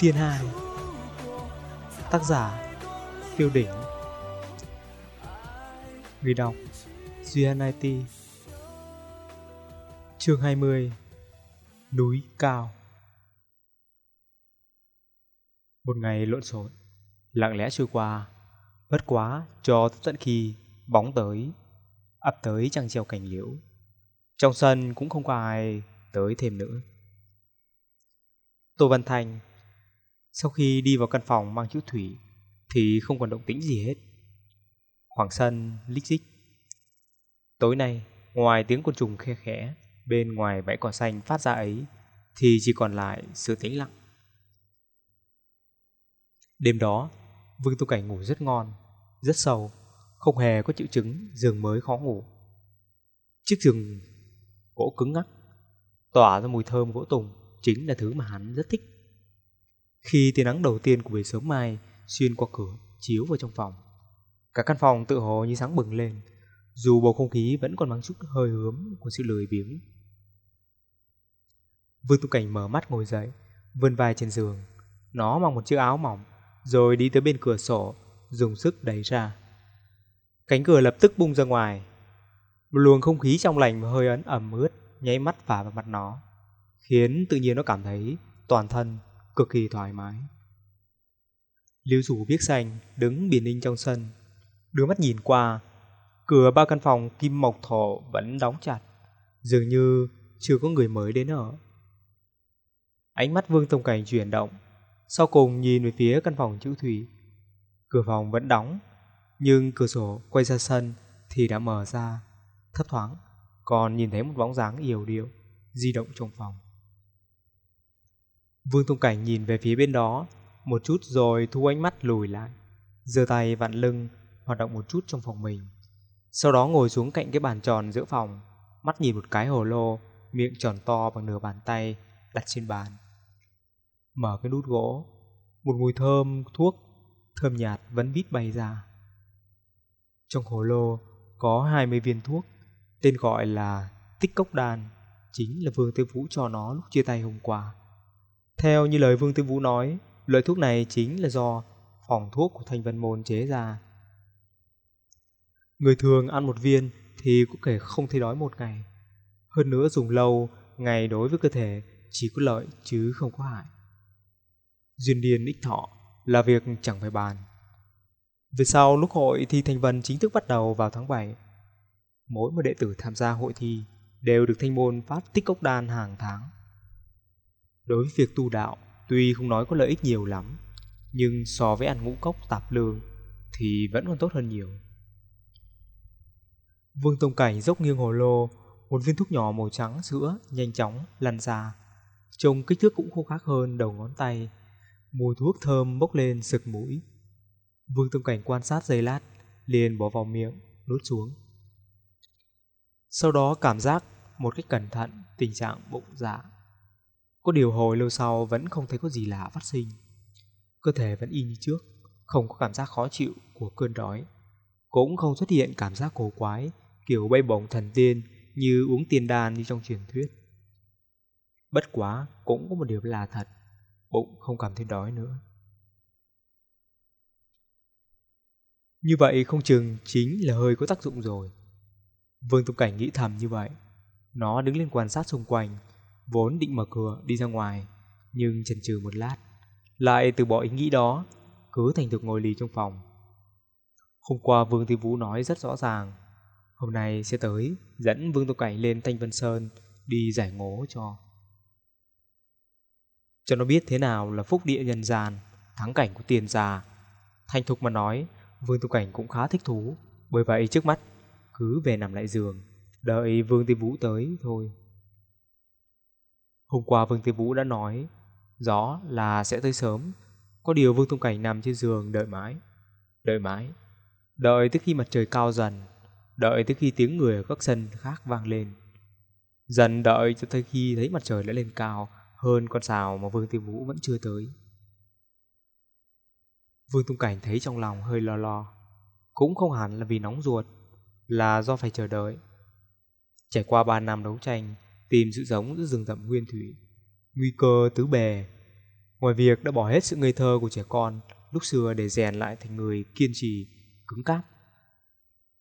Tiên Hai. Tác giả Phiêu Đỉnh. Người đọc Duyên IT Chương 20 Núi Cao. Một ngày lộn xộn, Lặng lẽ trôi qua, Bất quá cho tận khi bóng tới, ập tới trăng treo cành liễu. Trong sân cũng không có ai tới thêm nữa. Tô văn Thành sau khi đi vào căn phòng mang chữ thủy thì không còn động tĩnh gì hết khoảng sân lích dích tối nay ngoài tiếng côn trùng khe khẽ bên ngoài bãi cỏ xanh phát ra ấy thì chỉ còn lại sự tĩnh lặng đêm đó vương tu cảnh ngủ rất ngon rất sâu không hề có triệu chứng giường mới khó ngủ. Chiếc giường gỗ cứng ngắc, tỏa ra mùi thơm gỗ tùng chính là thứ mà hắn rất thích. Khi tia nắng đầu tiên của buổi sớm mai xuyên qua cửa chiếu vào trong phòng, cả căn phòng tự hồ như sáng bừng lên, dù bầu không khí vẫn còn mang chút hơi hớm của sự lười biếng. Vương Tu Cảnh mở mắt ngồi dậy, vươn vai trên giường. Nó mặc một chiếc áo mỏng, rồi đi tới bên cửa sổ, dùng sức đẩy ra. Cánh cửa lập tức bung ra ngoài. Một luồng không khí trong lành và hơi ấn ẩm ướt nháy mắt phả vào mặt nó, khiến tự nhiên nó cảm thấy toàn thân cực kỳ thoải mái. Lưu rủ biết xanh đứng biển ninh trong sân, đưa mắt nhìn qua, cửa ba căn phòng kim mộc thổ vẫn đóng chặt, dường như chưa có người mới đến ở. Ánh mắt Vương Tông Cảnh chuyển động, sau cùng nhìn về phía căn phòng chữ thủy. Cửa phòng vẫn đóng, nhưng cửa sổ quay ra sân thì đã mở ra, thấp thoáng, còn nhìn thấy một bóng dáng yểu điệu di động trong phòng. Vương Tông Cảnh nhìn về phía bên đó, một chút rồi thu ánh mắt lùi lại, giơ tay vặn lưng, hoạt động một chút trong phòng mình. Sau đó ngồi xuống cạnh cái bàn tròn giữa phòng, mắt nhìn một cái hồ lô, miệng tròn to bằng nửa bàn tay đặt trên bàn. Mở cái nút gỗ, một mùi thơm thuốc thơm nhạt vẫn vít bay ra. Trong hồ lô có 20 viên thuốc, tên gọi là tích cốc đan, chính là Vương Tư Vũ cho nó lúc chia tay hôm qua. Theo như lời Vương Tư Vũ nói, loại thuốc này chính là do phòng thuốc của Thanh Vân Môn chế ra. Người thường ăn một viên thì cũng kể không thấy đói một ngày. Hơn nữa dùng lâu, ngày đối với cơ thể chỉ có lợi chứ không có hại. Duyên điên ích thọ là việc chẳng phải bàn. Về sau lúc hội thi thành vân chính thức bắt đầu vào tháng 7, mỗi một đệ tử tham gia hội thi đều được thanh môn phát tích cốc đan hàng tháng. Đối với việc tu đạo, tuy không nói có lợi ích nhiều lắm, nhưng so với ăn ngũ cốc tạp lương thì vẫn còn tốt hơn nhiều. Vương Tông Cảnh dốc nghiêng hồ lô, một viên thuốc nhỏ màu trắng sữa nhanh chóng lăn ra. Trông kích thước cũng không khác hơn đầu ngón tay. Mùi thuốc thơm bốc lên sực mũi. Vương Tông Cảnh quan sát giây lát, liền bỏ vào miệng, nuốt xuống. Sau đó cảm giác một cách cẩn thận tình trạng bụng dạ. Có điều hồi lâu sau vẫn không thấy có gì lạ phát sinh. Cơ thể vẫn y như trước, không có cảm giác khó chịu của cơn đói. Cũng không xuất hiện cảm giác cổ quái, kiểu bay bổng thần tiên như uống tiền đan như trong truyền thuyết. Bất quá cũng có một điều là thật, bụng không cảm thấy đói nữa. Như vậy không chừng chính là hơi có tác dụng rồi. Vương Tông Cảnh nghĩ thầm như vậy. Nó đứng lên quan sát xung quanh, vốn định mở cửa đi ra ngoài, nhưng chần chừ một lát, lại từ bỏ ý nghĩ đó, cứ thành thực ngồi lì trong phòng. Hôm qua Vương Tiêu Vũ nói rất rõ ràng, hôm nay sẽ tới dẫn Vương Tô Cảnh lên Thanh Vân Sơn đi giải ngố cho. Cho nó biết thế nào là phúc địa nhân gian, thắng cảnh của tiền già. Thanh thục mà nói, Vương Tu Cảnh cũng khá thích thú, bởi vậy trước mắt cứ về nằm lại giường, đợi Vương Tiêu Vũ tới thôi. Hôm qua Vương Tiêu Vũ đã nói, rõ là sẽ tới sớm, có điều Vương Thông Cảnh nằm trên giường đợi mãi, đợi mãi, đợi tới khi mặt trời cao dần, đợi tới khi tiếng người ở các sân khác vang lên. Dần đợi cho tới khi thấy mặt trời đã lên cao hơn con sào mà Vương Tiêu Vũ vẫn chưa tới. Vương Tung Cảnh thấy trong lòng hơi lo lo. Cũng không hẳn là vì nóng ruột, là do phải chờ đợi. Trải qua 3 năm đấu tranh, tìm sự giống giữa rừng rậm nguyên thủy, nguy cơ tứ bề. Ngoài việc đã bỏ hết sự ngây thơ của trẻ con lúc xưa để rèn lại thành người kiên trì, cứng cáp.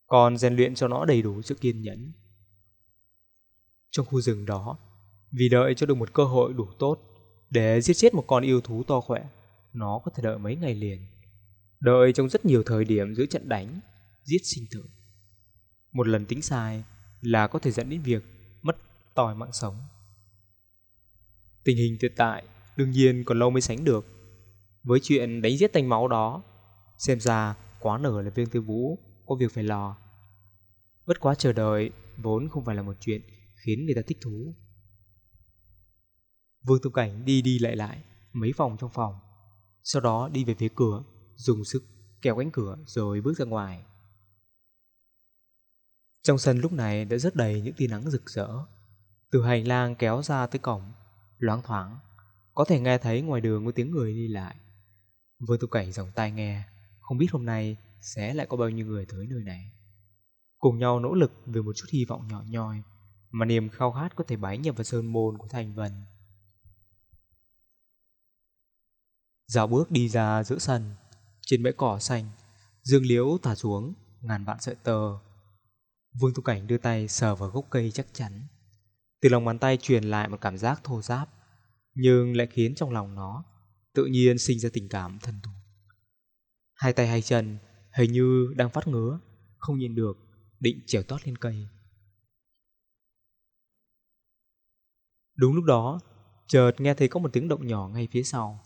Còn rèn luyện cho nó đầy đủ sự kiên nhẫn. Trong khu rừng đó, vì đợi cho được một cơ hội đủ tốt để giết chết một con yêu thú to khỏe, nó có thể đợi mấy ngày liền. Đợi trong rất nhiều thời điểm giữa trận đánh, giết sinh tử. Một lần tính sai là có thể dẫn đến việc tòi mạng sống. Tình hình hiện tại đương nhiên còn lâu mới sánh được. Với chuyện đánh giết tanh máu đó, xem ra quá nở là viên tư vũ có việc phải lo. Bất quá chờ đợi vốn không phải là một chuyện khiến người ta thích thú. Vương Tu Cảnh đi đi lại lại mấy phòng trong phòng, sau đó đi về phía cửa, dùng sức kéo cánh cửa rồi bước ra ngoài. Trong sân lúc này đã rất đầy những tia nắng rực rỡ. Từ hành lang kéo ra tới cổng, loáng thoáng, có thể nghe thấy ngoài đường có tiếng người đi lại. Vương Tu Cảnh dòng tai nghe, không biết hôm nay sẽ lại có bao nhiêu người tới nơi này. Cùng nhau nỗ lực vì một chút hy vọng nhỏ nhoi, mà niềm khao khát có thể bái nhập vào sơn môn của thành vân. Dạo bước đi ra giữa sân, trên bãi cỏ xanh, dương liễu thả xuống ngàn vạn sợi tơ. Vương Tu Cảnh đưa tay sờ vào gốc cây chắc chắn. Từ lòng bàn tay truyền lại một cảm giác thô ráp, nhưng lại khiến trong lòng nó tự nhiên sinh ra tình cảm thân thuộc. Hai tay hai chân hình như đang phát ngứa, không nhìn được, định trèo tót lên cây. Đúng lúc đó, chợt nghe thấy có một tiếng động nhỏ ngay phía sau,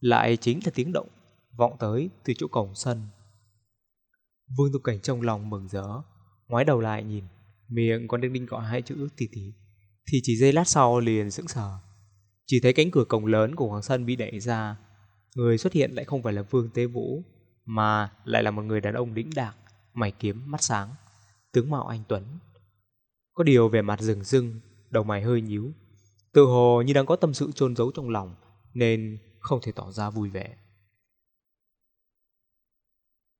lại chính là tiếng động vọng tới từ chỗ cổng sân. Vương Tu Cảnh trong lòng mừng rỡ, ngoái đầu lại nhìn, miệng còn đang đinh gọi hai chữ tì tì, thì chỉ giây lát sau liền sững sờ. Chỉ thấy cánh cửa cổng lớn của Hoàng Sân bị đẩy ra, người xuất hiện lại không phải là Vương Tế Vũ, mà lại là một người đàn ông đĩnh đạc, mày kiếm mắt sáng, tướng mạo anh tuấn. Có điều về mặt rừng rưng, đầu mày hơi nhíu, tự hồ như đang có tâm sự chôn giấu trong lòng, nên không thể tỏ ra vui vẻ.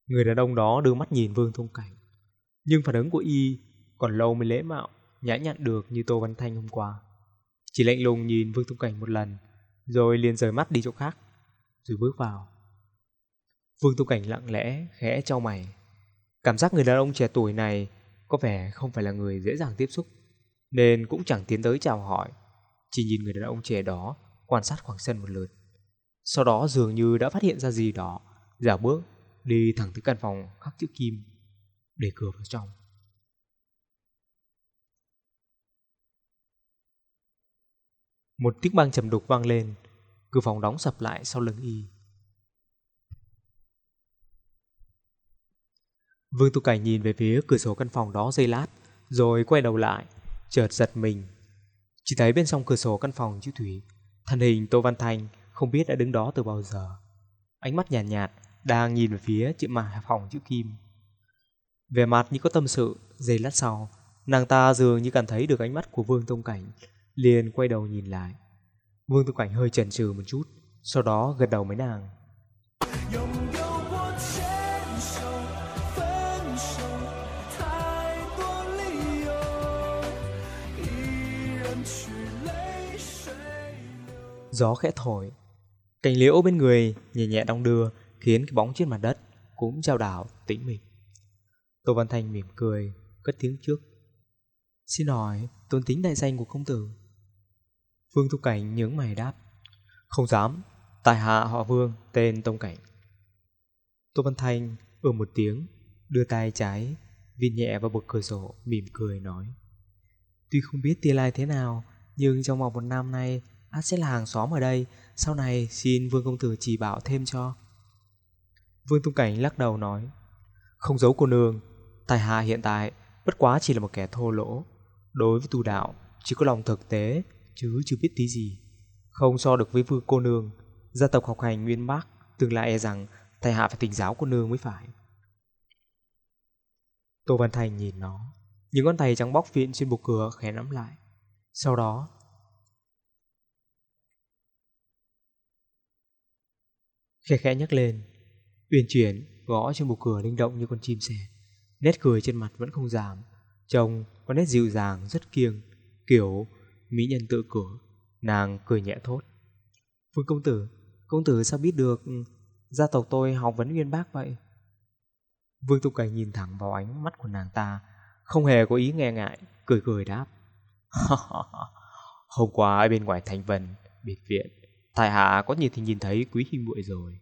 Người đàn ông đó đưa mắt nhìn Vương Thông Cảnh, nhưng phản ứng của y còn lâu mới lễ mạo, nhã nhặn được như Tô Văn Thanh hôm qua. Chỉ lạnh lùng nhìn Vương Thông Cảnh một lần, rồi liền rời mắt đi chỗ khác, rồi bước vào. Vương Thông Cảnh lặng lẽ, khẽ trao mày. Cảm giác người đàn ông trẻ tuổi này có vẻ không phải là người dễ dàng tiếp xúc, nên cũng chẳng tiến tới chào hỏi, chỉ nhìn người đàn ông trẻ đó quan sát khoảng sân một lượt. Sau đó dường như đã phát hiện ra gì đó, giả bước đi thẳng tới căn phòng khắc chữ kim, để cửa vào trong. Một tiếng băng trầm đục vang lên, cửa phòng đóng sập lại sau lưng y. Vương Tu Cảnh nhìn về phía cửa sổ căn phòng đó giây lát, rồi quay đầu lại, chợt giật mình. Chỉ thấy bên trong cửa sổ căn phòng chữ thủy, thân hình Tô Văn Thanh không biết đã đứng đó từ bao giờ. Ánh mắt nhàn nhạt, nhạt, đang nhìn về phía chữ mà phòng chữ kim. Về mặt như có tâm sự, giây lát sau, nàng ta dường như cảm thấy được ánh mắt của Vương Tông Cảnh, liền quay đầu nhìn lại. Vương Tông Cảnh hơi chần chừ một chút, sau đó gật đầu với nàng. Gió khẽ thổi, cành liễu bên người nhẹ nhẹ đong đưa, khiến cái bóng trên mặt đất cũng trao đảo tĩnh mịch. Tô Văn Thanh mỉm cười, cất tiếng trước. Xin hỏi, tôn tính đại danh của công tử. Vương Thu Cảnh nhướng mày đáp. Không dám, tại hạ họ Vương, tên Tông Cảnh. Tô Văn Thanh ở một tiếng, đưa tay trái, viên nhẹ vào bậc cửa sổ, mỉm cười nói. Tuy không biết tia lai thế nào, nhưng trong vòng một năm nay, át sẽ là hàng xóm ở đây, sau này xin Vương Công Tử chỉ bảo thêm cho. Vương Tung Cảnh lắc đầu nói Không giấu cô nương Tài hạ hiện tại bất quá chỉ là một kẻ thô lỗ Đối với tu đạo Chỉ có lòng thực tế Chứ chưa biết tí gì. Không so được với vương cô nương Gia tộc học hành nguyên bác Tương lai e rằng thầy hạ phải tỉnh giáo cô nương mới phải. Tô Văn Thành nhìn nó Những con tay trắng bóc viện trên bục cửa khẽ nắm lại. Sau đó Khẽ khẽ nhắc lên Uyển chuyển gõ trên bục cửa linh động như con chim sẻ. Nét cười trên mặt vẫn không giảm, trông có nét dịu dàng rất kiêng, kiểu mỹ nhân tự cửa. Nàng cười nhẹ thốt. Vương công tử, công tử sao biết được ừ, gia tộc tôi học vấn uyên bác vậy? Vương Tu Cảnh nhìn thẳng vào ánh mắt của nàng ta, không hề có ý nghe ngại, cười cười đáp. Hôm qua ở bên ngoài thành vân, biệt viện, tài hạ có nhìn thì nhìn thấy quý hình muội rồi.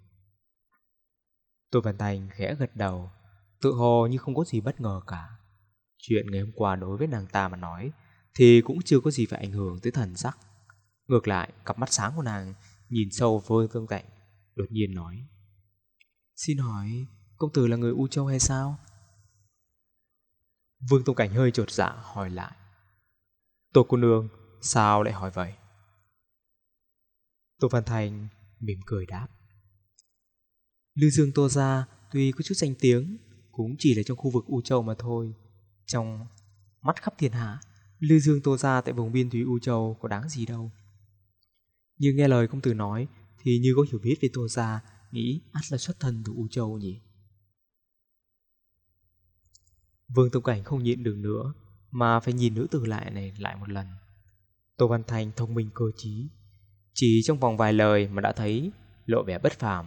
Tô Văn Thành khẽ gật đầu, tự hồ như không có gì bất ngờ cả. Chuyện ngày hôm qua đối với nàng ta mà nói thì cũng chưa có gì phải ảnh hưởng tới thần sắc. Ngược lại, cặp mắt sáng của nàng nhìn sâu vô tương cạnh, đột nhiên nói. Xin hỏi, công tử là người U Châu hay sao? Vương Tông Cảnh hơi trột dạ hỏi lại. Tô cô nương, sao lại hỏi vậy? Tô Văn Thành mỉm cười đáp. Lư Dương Tô Gia tuy có chút danh tiếng, cũng chỉ là trong khu vực U Châu mà thôi. Trong mắt khắp thiên hạ, Lư Dương Tô Gia tại vùng biên thúy U Châu có đáng gì đâu. như nghe lời công tử nói thì như có hiểu biết về Tô Gia, nghĩ ắt là xuất thân từ U Châu nhỉ. Vương Tông Cảnh không nhịn được nữa, mà phải nhìn nữ tử lại này lại một lần. Tô Văn Thành thông minh cơ trí, chỉ trong vòng vài lời mà đã thấy lộ vẻ bất phàm.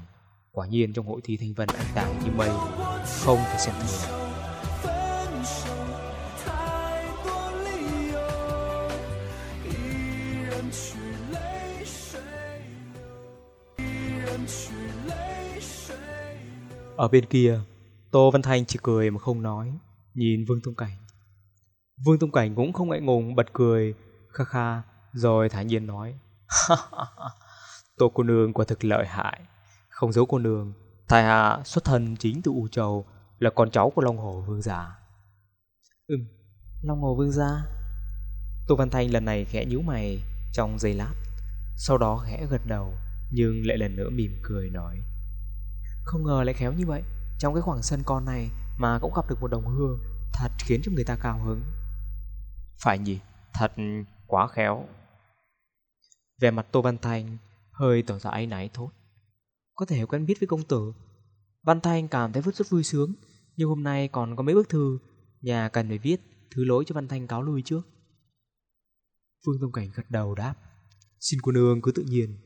Quả nhiên trong hội thi thanh vân anh tàng như mây, không thể xem thường. Ở bên kia, Tô Văn Thanh chỉ cười mà không nói, nhìn Vương Tông Cảnh. Vương Tông Cảnh cũng không ngại ngùng bật cười, kha kha, rồi thản nhiên nói. Tô cô nương quả thực lợi hại, không giấu cô nương, tài hạ xuất thân chính từ U Châu, là con cháu của Long Hồ Vương Gia. Ừm, Long Hồ Vương Gia. Tô Văn Thanh lần này khẽ nhíu mày trong giây lát, sau đó khẽ gật đầu, nhưng lại lần nữa mỉm cười nói. Không ngờ lại khéo như vậy. Trong cái khoảng sân con này Mà cũng gặp được một đồng hương Thật khiến cho người ta cao hứng. Phải nhỉ Thật quá khéo. Về mặt Tô Văn Thanh Hơi tỏ ra áy náy thốt. Có thể quen biết với công tử. Văn Thanh cảm thấy rất rất vui sướng Nhưng hôm nay còn có mấy bức thư Nhà cần phải viết Thứ lỗi cho Văn Thanh cáo lui trước. Phương Tông Cảnh gật đầu đáp. Xin cô nương cứ tự nhiên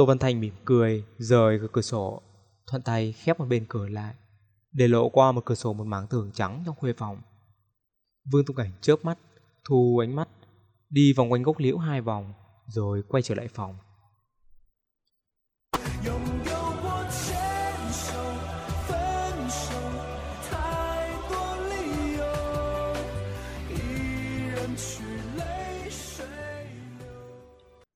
Tô Văn Thành mỉm cười, rời cửa sổ, thuận tay khép một bên cửa lại, để lộ qua một cửa sổ một mảng tường trắng trong khuê phòng. Vương Tung Cảnh chớp mắt, thu ánh mắt, đi vòng quanh gốc liễu hai vòng, rồi quay trở lại phòng.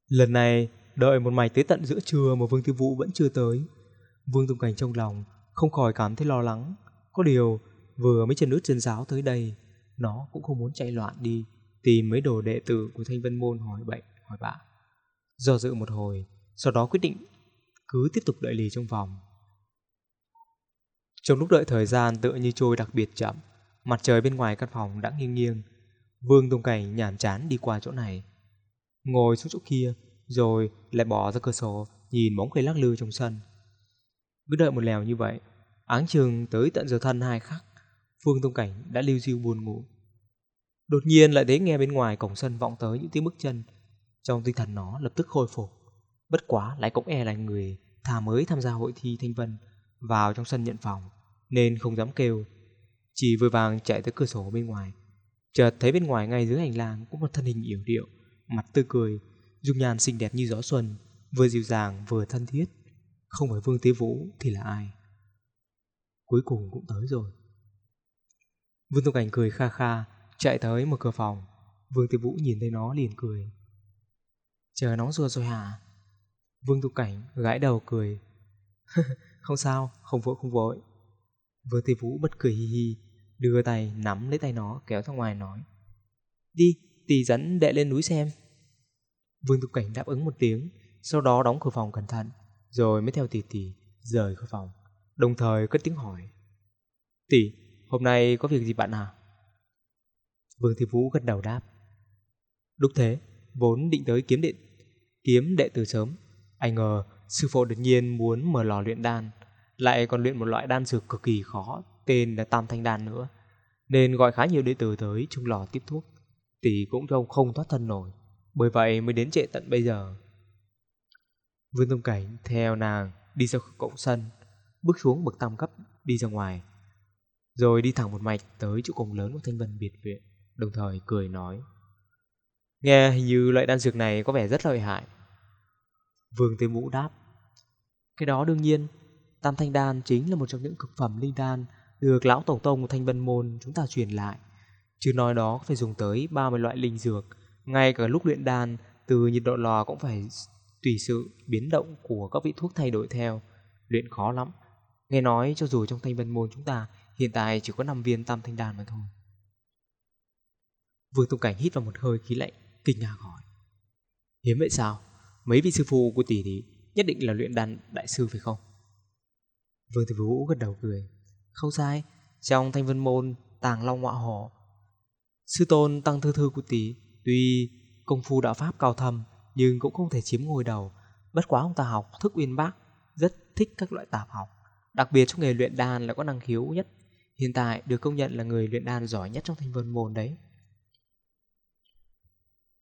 Lần này Đợi một mày tới tận giữa trưa mà Vương Tư Vũ vẫn chưa tới. Vương Tùng Cảnh trong lòng không khỏi cảm thấy lo lắng. Có điều, vừa mới chân nước chân giáo tới đây, nó cũng không muốn chạy loạn đi, tìm mấy đồ đệ tử của Thanh Vân Môn hỏi bệnh, hỏi bạ. Do dự một hồi, sau đó quyết định cứ tiếp tục đợi lì trong vòng. Trong lúc đợi thời gian tựa như trôi đặc biệt chậm, mặt trời bên ngoài căn phòng đã nghiêng nghiêng. Vương Tùng Cảnh nhàn chán đi qua chỗ này. Ngồi xuống chỗ kia, rồi lại bỏ ra cửa sổ nhìn bóng cây lắc lư trong sân. Cứ đợi một lèo như vậy, áng chừng tới tận giờ thân hai khắc, Phương Tông Cảnh đã lưu diêu buồn ngủ. Đột nhiên lại thấy nghe bên ngoài cổng sân vọng tới những tiếng bước chân, trong tinh thần nó lập tức khôi phục. Bất quá lại cũng e là người thà mới tham gia hội thi thanh vân vào trong sân nhận phòng, nên không dám kêu, chỉ vội vàng chạy tới cửa sổ bên ngoài. Chợt thấy bên ngoài ngay dưới hành lang cũng một thân hình yểu điệu, mặt tươi cười, dung nhan xinh đẹp như gió xuân, vừa dịu dàng vừa thân thiết. Không phải Vương Tế Vũ thì là ai? Cuối cùng cũng tới rồi. Vương Tông Cảnh cười kha kha, chạy tới một cửa phòng. Vương Tế Vũ nhìn thấy nó liền cười. Chờ nóng ruột rồi hả? Vương Tông Cảnh gãi đầu cười. không sao, không vội không vội. Vương Tế Vũ bất cười hi hi, đưa tay nắm lấy tay nó kéo ra ngoài nói. Đi, tỷ dẫn đệ lên núi xem. Vương Tục Cảnh đáp ứng một tiếng, sau đó đóng cửa phòng cẩn thận, rồi mới theo tỷ tỷ rời khỏi phòng, đồng thời cất tiếng hỏi. Tỷ, hôm nay có việc gì bạn à? Vương Thị Vũ gật đầu đáp. Đúng thế, vốn định tới kiếm đệ, kiếm đệ từ sớm. Anh ngờ sư phụ đột nhiên muốn mở lò luyện đan, lại còn luyện một loại đan dược cực kỳ khó, tên là Tam Thanh Đan nữa. Nên gọi khá nhiều đệ tử tới chung lò tiếp thuốc. Tỷ cũng trông không thoát thân nổi. Bởi vậy mới đến trễ tận bây giờ Vương Tông Cảnh theo nàng đi ra cổng sân, bước xuống bậc tam cấp đi ra ngoài, rồi đi thẳng một mạch tới chỗ cổng lớn của Thanh Vân biệt viện, đồng thời cười nói: "Nghe hình như loại đan dược này có vẻ rất lợi hại." Vương Tế Vũ đáp: "Cái đó đương nhiên, Tam Thanh Đan chính là một trong những cực phẩm linh đan được lão tổ tông của Thanh Vân môn chúng ta truyền lại. Chứ nói đó phải dùng tới 30 loại linh dược, ngay cả lúc luyện đan, từ nhiệt độ lò cũng phải tùy sự biến động của các vị thuốc thay đổi theo, luyện khó lắm. Nghe nói cho dù trong thanh vân môn chúng ta hiện tại chỉ có 5 viên tam thanh đan mà thôi. Vương Tông Cảnh hít vào một hơi khí lạnh, kinh ngạc hỏi. Hiếm vậy sao? Mấy vị sư phụ của tỷ thì nhất định là luyện đan đại sư phải không? Vương Tử Vũ gật đầu cười. Không sai, trong thanh vân môn tàng long ngọa hổ. Sư tôn tăng thư thư của tỷ tuy công phu đạo pháp cao thâm nhưng cũng không thể chiếm ngôi đầu. Bất quá ông ta học thức uyên bác, rất thích các loại tạp học. Đặc biệt trong nghề luyện đan là có năng khiếu nhất. Hiện tại được công nhận là người luyện đan giỏi nhất trong thanh vân môn đấy.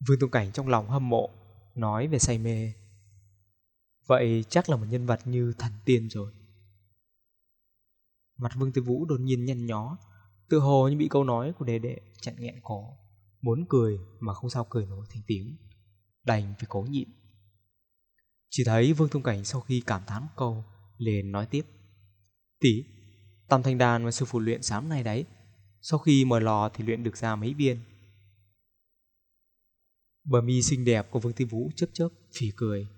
Vương Tông Cảnh trong lòng hâm mộ, nói về say mê. Vậy chắc là một nhân vật như thần tiên rồi. Mặt Vương Tư Vũ đột nhiên nhăn nhó, tự hồ như bị câu nói của đệ đệ chặn nghẹn cổ, muốn cười mà không sao cười nổi thành tiếng đành phải cố nhịn. Chỉ thấy Vương Thông Cảnh sau khi cảm thán câu, liền nói tiếp. Tỷ, tam thanh đàn mà sư phụ luyện sáng nay đấy, sau khi mở lò thì luyện được ra mấy viên. Bờ mi xinh đẹp của Vương Tiên Vũ chớp chớp, phì cười,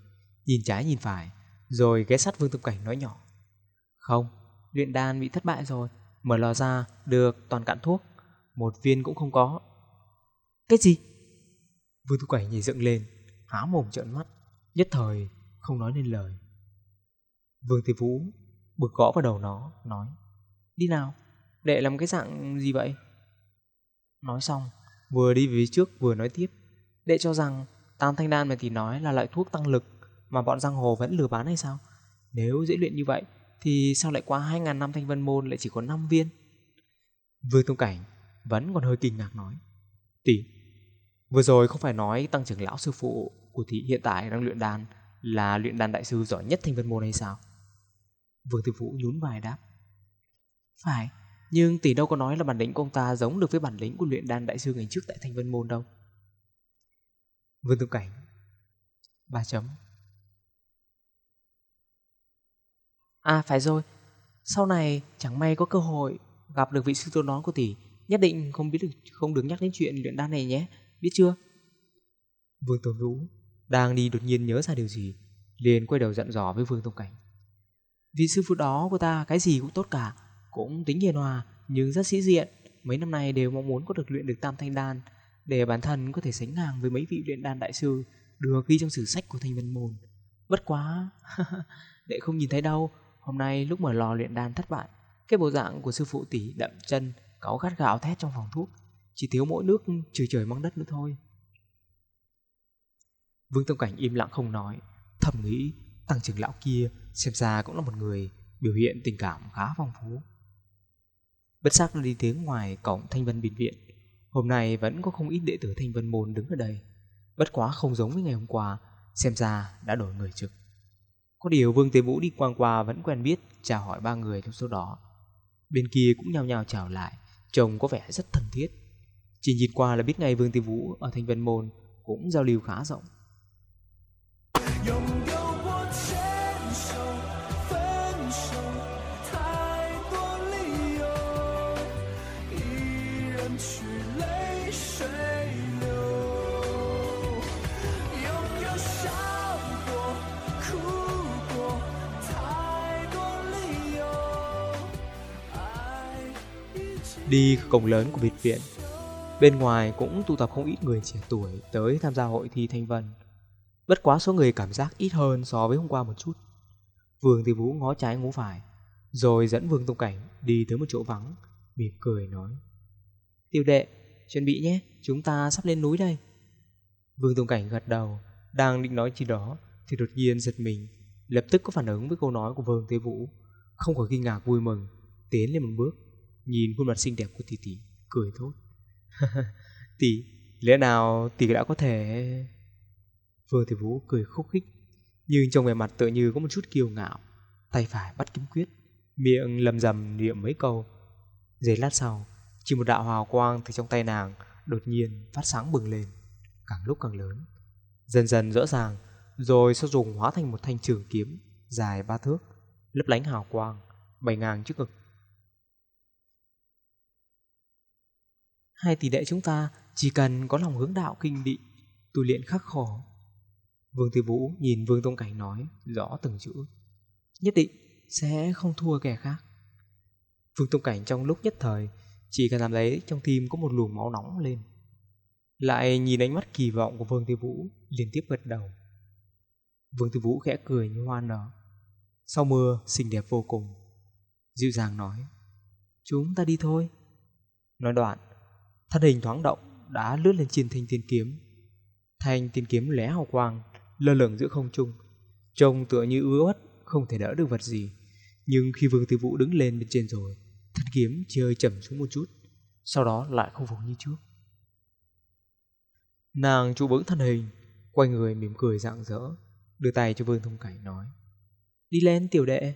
nhìn trái nhìn phải, rồi ghé sát Vương Thông Cảnh nói nhỏ. Không, luyện đan bị thất bại rồi, mở lò ra được toàn cạn thuốc, một viên cũng không có. Cái gì? Vương Tú Cảnh nhảy dựng lên, há mồm trợn mắt, nhất thời không nói nên lời. Vương Thế Vũ bực gõ vào đầu nó, nói Đi nào, đệ làm cái dạng gì vậy? Nói xong, vừa đi về phía trước vừa nói tiếp Đệ cho rằng tam thanh đan mà thì nói là loại thuốc tăng lực mà bọn giang hồ vẫn lừa bán hay sao? Nếu dễ luyện như vậy thì sao lại qua 2.000 năm thanh vân môn lại chỉ có 5 viên? Vương Tông Cảnh vẫn còn hơi kinh ngạc nói Tỷ, vừa rồi không phải nói tăng trưởng lão sư phụ của thị hiện tại đang luyện đan là luyện đan đại sư giỏi nhất thanh vân môn hay sao? Vương Tư Vũ nhún vai đáp. Phải, nhưng tỷ đâu có nói là bản lĩnh của ông ta giống được với bản lĩnh của luyện đan đại sư ngày trước tại thanh vân môn đâu. Vương Tư Cảnh ba chấm À phải rồi, sau này chẳng may có cơ hội gặp được vị sư tôn đó của tỷ, nhất định không biết được không được nhắc đến chuyện luyện đan này nhé, biết chưa? Vương Tông Vũ đang đi đột nhiên nhớ ra điều gì, liền quay đầu dặn dò với Vương Tông Cảnh. Vị sư phụ đó của ta cái gì cũng tốt cả, cũng tính hiền hòa nhưng rất sĩ diện, mấy năm nay đều mong muốn có được luyện được Tam Thanh Đan để bản thân có thể sánh ngang với mấy vị luyện đan đại sư được ghi trong sử sách của Thanh Vân Môn. Bất quá, đệ không nhìn thấy đâu, hôm nay lúc mở lò luyện đan thất bại, cái bộ dạng của sư phụ tỷ đậm chân, Cậu gắt gạo thét trong phòng thuốc, chỉ thiếu mỗi nước trời trời mang đất nữa thôi. Vương tâm Cảnh im lặng không nói, thầm nghĩ tăng trưởng lão kia xem ra cũng là một người biểu hiện tình cảm khá phong phú. Bất giác đi tiếng ngoài cổng Thanh Vân bệnh Viện, hôm nay vẫn có không ít đệ tử Thanh Vân Môn đứng ở đây. Bất quá không giống với ngày hôm qua, xem ra đã đổi người trực. Có điều Vương Tế Vũ đi quang qua vẫn quen biết chào hỏi ba người trong số đó. Bên kia cũng nhao nhao chào lại, trông có vẻ rất thân thiết. Chỉ nhìn qua là biết ngay Vương Tiêu Vũ ở thành Vân Môn cũng giao lưu khá rộng. Đi cổng lớn của biệt viện, bên ngoài cũng tụ tập không ít người trẻ tuổi tới tham gia hội thi thanh vân. Bất quá số người cảm giác ít hơn so với hôm qua một chút. Vương Tiêu Vũ ngó trái ngó phải, rồi dẫn Vương Tông Cảnh đi tới một chỗ vắng, mỉm cười nói. Tiêu đệ, chuẩn bị nhé, chúng ta sắp lên núi đây. Vương Tông Cảnh gật đầu, đang định nói gì đó, thì đột nhiên giật mình, lập tức có phản ứng với câu nói của Vương thế Vũ, không khỏi kinh ngạc vui mừng, tiến lên một bước, nhìn khuôn mặt xinh đẹp của tỷ tỷ, cười thốt. tỷ, lẽ nào tỷ đã có thể... Vương Thị Vũ cười khúc khích Nhưng trong vẻ mặt tựa như có một chút kiêu ngạo Tay phải bắt kiếm quyết Miệng lầm rầm niệm mấy câu. Giây lát sau Chỉ một đạo hào quang từ trong tay nàng Đột nhiên phát sáng bừng lên Càng lúc càng lớn. Dần dần rõ ràng Rồi sau dùng hóa thành một thanh trường kiếm Dài ba thước Lấp lánh hào quang Bay ngang trước ngực. Hai tỷ đệ chúng ta Chỉ cần có lòng hướng đạo kinh định Tu luyện khắc khổ? Vương Tư Vũ nhìn Vương Tông Cảnh nói Rõ từng chữ. Nhất định sẽ không thua kẻ khác. Vương Tông Cảnh trong lúc nhất thời Chỉ cần làm đấy trong tim có một luồng máu nóng lên. Lại nhìn ánh mắt kỳ vọng của Vương Tư Vũ, Liên tiếp gật đầu. Vương Tư Vũ khẽ cười như hoa nở. Sau mưa, xinh đẹp vô cùng. Dịu dàng nói, Chúng ta đi thôi. Nói đoạn Thân hình thoáng động, Đã lướt lên trên thanh tiên kiếm. Thanh tiên kiếm lóe hào quang, Lơ lửng giữa không trung. Trông tựa như ứa uất, Không thể đỡ được vật gì. Nhưng khi Vương Tư Vũ đứng lên bên trên rồi, Thân kiếm chỉ hơi chậm xuống một chút, Sau đó lại không phục như trước. Nàng trụ vững thân hình, Quay người mỉm cười rạng rỡ, Đưa tay cho Vương Thông Cảnh nói, Đi lên, tiểu đệ.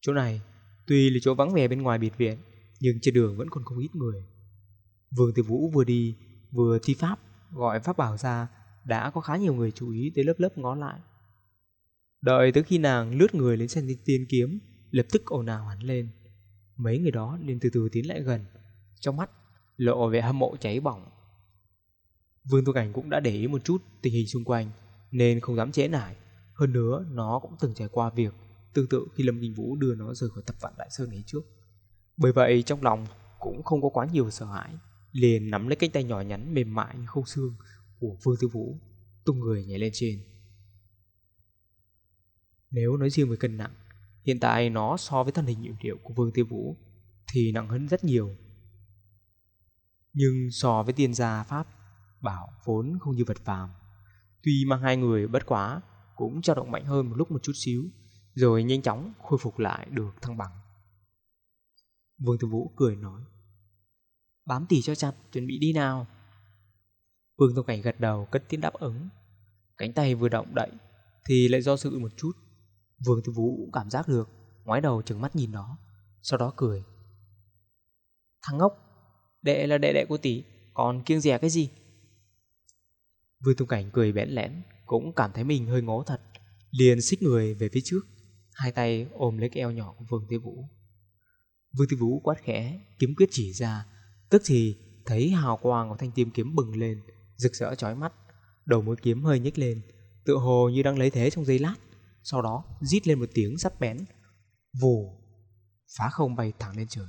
Chỗ này, Tuy là chỗ vắng vẻ bên ngoài biệt viện nhưng trên đường vẫn còn không ít người. Vương Tử Vũ vừa đi, Vừa thi pháp, Gọi pháp bảo ra, Đã có khá nhiều người chú ý tới lớp lớp ngó lại. Đợi tới khi nàng lướt người lên xem tiên kiếm, Lập tức ồn ào hẳn lên. Mấy người đó liền từ từ tiến lại gần, Trong mắt lộ vẻ hâm mộ cháy bỏng. Vương Tu Cảnh cũng đã để ý một chút tình hình xung quanh, Nên không dám trễ nải. Hơn nữa, nó cũng từng trải qua việc Tương tự khi Lâm Kinh Vũ đưa nó rời khỏi tập vạn Đại Sơn ấy trước. Bởi vậy trong lòng cũng không có quá nhiều sợ hãi. Liền nắm lấy cánh tay nhỏ nhắn mềm mại như xương Của Vương Tư Vũ, Tung người nhảy lên trên. Nếu nói riêng về cân nặng, Hiện tại nó so với thân hình nhịu điệu của Vương Tư Vũ Thì nặng hơn rất nhiều. Nhưng so với tiên gia Pháp, Bảo vốn không như vật phàm. Tuy mang hai người bất quá Cũng cho động mạnh hơn một lúc một chút xíu, Rồi nhanh chóng khôi phục lại được thăng bằng. Vương Tư Vũ cười nói. Bám tỉ cho chặt chuẩn bị đi nào. Vương Tông Cảnh gật đầu cất tiếng đáp ứng. Cánh tay vừa động đậy Thì lại do dự một chút. Vương Tư Vũ cũng cảm giác được Ngoái đầu trừng mắt nhìn nó Sau đó cười. Thằng ngốc Đệ là đệ đệ của tỷ Còn kiêng dè cái gì? Vương Tông Cảnh cười bẽn lẽn Cũng cảm thấy mình hơi ngố thật Liền xích người về phía trước. Hai tay ôm lấy cái eo nhỏ của Vương Tư Vũ Vương Tư Vũ quát khẽ, Kiếm quyết chỉ ra. Tức thì thấy hào quang của thanh tiêm kiếm bừng lên, Rực rỡ chói mắt. Đầu mũi kiếm hơi nhếch lên, Tựa hồ như đang lấy thế trong giây lát. Sau đó rít lên một tiếng sắc bén. Vù, Phá không bay thẳng lên trời.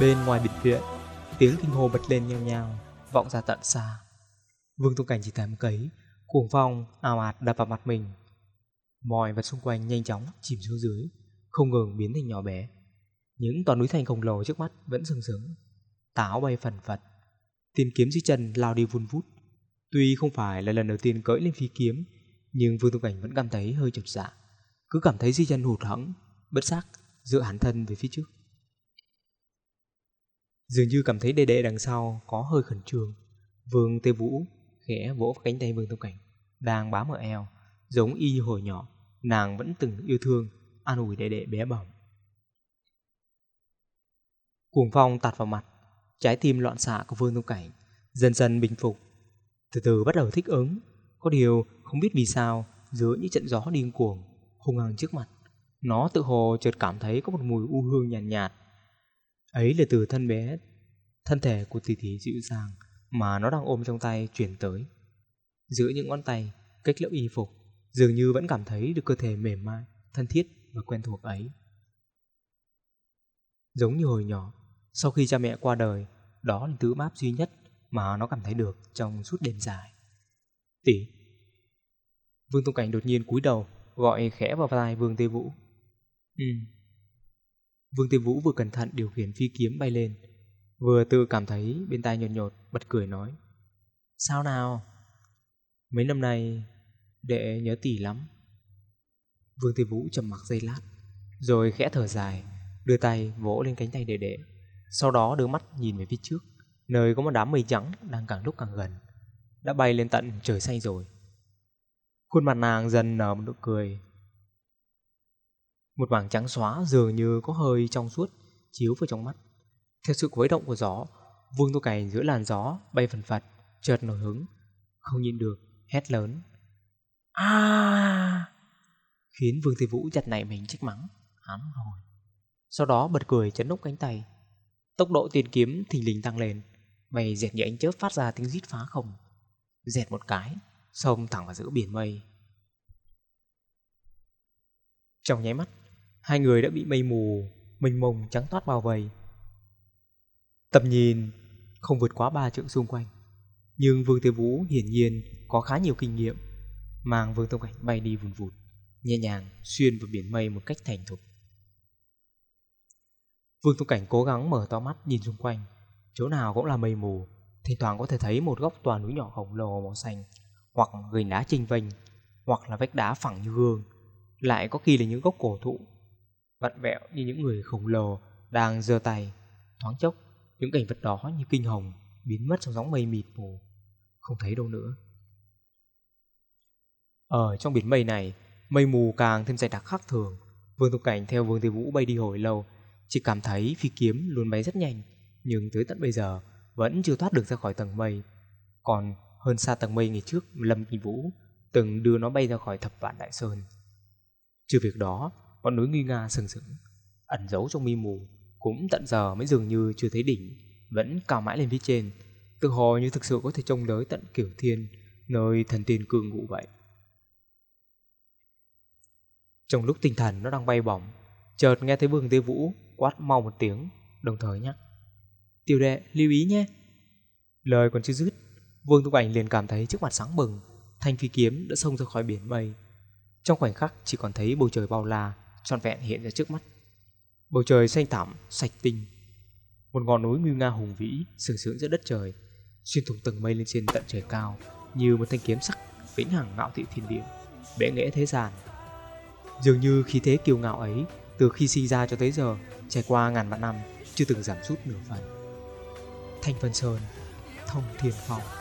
Bên ngoài biệt viện. Tiếng kinh hô bật lên nheo nhao, Vọng ra tận xa. Vương Tung Cảnh chỉ thèm cấy Cuồng phong, ào ạt đập vào mặt mình. Mọi vật xung quanh nhanh chóng chìm xuống dưới, Không ngừng biến thành nhỏ bé. Những toàn núi thành khổng lồ trước mắt vẫn sừng sững, Táo bay phần phật. Tiên kiếm dưới chân lao đi vun vút. Tuy không phải là lần đầu tiên cưỡi lên phi kiếm, Nhưng Vương Tung Cảnh vẫn cảm thấy hơi chột dạ. Cứ cảm thấy dưới chân hụt hẫng, Bất giác dựa hẳn thân về phía trước. Dường như cảm thấy đệ đệ đằng sau có hơi khẩn trương. Vương Tê Vũ khẽ vỗ cánh tay Vương Tông Cảnh Đang bám ở eo Giống y như hồi nhỏ Nàng vẫn từng yêu thương An ủi đệ đệ bé bỏng. Cuồng phong tạt vào mặt Trái tim loạn xạ của Vương Tông Cảnh Dần dần bình phục. Từ từ bắt đầu thích ứng Có điều không biết vì sao Giữa những trận gió điên cuồng hung hăng trước mặt Nó tự hồ chợt cảm thấy có một mùi u hương nhàn nhạt, nhạt Ấy là từ thân bé, Thân thể của tỷ tỷ dịu dàng Mà nó đang ôm trong tay chuyển tới. Giữa những ngón tay Cách lớp y phục, Dường như vẫn cảm thấy được cơ thể mềm mại, Thân thiết và quen thuộc ấy. Giống như hồi nhỏ, Sau khi cha mẹ qua đời, Đó là thứ máp duy nhất Mà nó cảm thấy được trong suốt đêm dài. Tỷ. Vương Tông Cảnh đột nhiên cúi đầu, Gọi khẽ vào vai Vương Tê Vũ. Ừ. Vương Tiêu Vũ vừa cẩn thận điều khiển phi kiếm bay lên Vừa tự cảm thấy bên tai nhột nhột Bật cười nói Sao nào? Mấy năm nay Đệ nhớ tỷ lắm. Vương Thế Vũ trầm mặc giây lát Rồi khẽ thở dài Đưa tay vỗ lên cánh tay đệ đệ Sau đó đưa mắt nhìn về phía trước Nơi có một đám mây trắng đang càng lúc càng gần Đã bay lên tận trời xanh rồi. Khuôn mặt nàng dần nở một nụ cười một mảng trắng xóa dường như có hơi trong suốt, Chiếu vào trong mắt. Theo sự khuấy động của gió Vương Tô Cảnh giữa làn gió bay phần phật, Chợt nổi hứng. Không nhìn được, hét lớn. À Khiến Vương Thế Vũ chặt nảy mình trách mắng. Hắn rồi Sau đó bật cười chấn nốc cánh tay. Tốc độ tiền kiếm thình lình tăng lên. Mày dẹt như ánh chớp phát ra tiếng rít phá không. Dẹt một cái, Xông thẳng vào giữa biển mây. Trong nháy mắt Hai người đã bị mây mù, Mênh mông trắng toát bao vây. Tầm nhìn Không vượt quá ba trượng xung quanh, Nhưng Vương Thế Vũ hiển nhiên Có khá nhiều kinh nghiệm, Mang Vương Tông Cảnh bay đi vùn vụt, Nhẹ nhàng xuyên vào biển mây một cách thành thục. Vương Tông Cảnh cố gắng mở to mắt nhìn xung quanh, Chỗ nào cũng là mây mù, Thỉnh thoảng có thể thấy một góc tòa núi nhỏ khổng lồ màu xanh, Hoặc gành đá trinh vênh, Hoặc là vách đá phẳng như gương, Lại có khi là những gốc cổ thụ Vặn vẹo như những người khổng lồ Đang giơ tay Thoáng chốc những cảnh vật đó như kinh hồng Biến mất trong gióng mây mịt mù Không thấy đâu nữa Ở trong biển mây này Mây mù càng thêm dày đặc khác thường Vương Tục Cảnh theo Vương Tiêu Vũ bay đi hồi lâu Chỉ cảm thấy phi kiếm luôn bay rất nhanh nhưng tới tận bây giờ vẫn chưa thoát được ra khỏi tầng mây. Còn hơn xa tầng mây ngày trước Lâm Kỳ Vũ từng đưa nó bay ra khỏi thập vạn đại sơn. Trừ việc đó, con núi nghi nga sừng sững, ẩn giấu trong mi mù, cũng tận giờ mới dường như chưa thấy đỉnh, vẫn cao mãi lên phía trên, tự hồ như thực sự có thể trông tới tận kiểu thiên, nơi thần tiên cư ngụ vậy. Trong lúc tinh thần nó đang bay bổng, chợt nghe thấy Vương Tê Vũ quát mau một tiếng, đồng thời nhắc. Tiểu đệ lưu ý nhé Lời còn chưa dứt Vương Túc Ảnh liền cảm thấy trước mặt sáng bừng Thanh phi kiếm đã xông ra khỏi biển mây Trong khoảnh khắc chỉ còn thấy bầu trời bao la tròn vẹn hiện ra trước mắt. Bầu trời xanh thẳm, sạch tinh. Một ngọn núi nguy nga hùng vĩ Sừng sững giữa đất trời Xuyên thủng tầng mây lên trên tận trời cao Như một thanh kiếm sắc vĩnh hằng ngạo thị thiên địa Bệ nghệ thế gian. Dường như khí thế kiêu ngạo ấy Từ khi sinh ra cho tới giờ Trải qua ngàn vạn năm Chưa từng giảm sút nửa phần. Thanh Vân Sơn Thông Thiên Phong.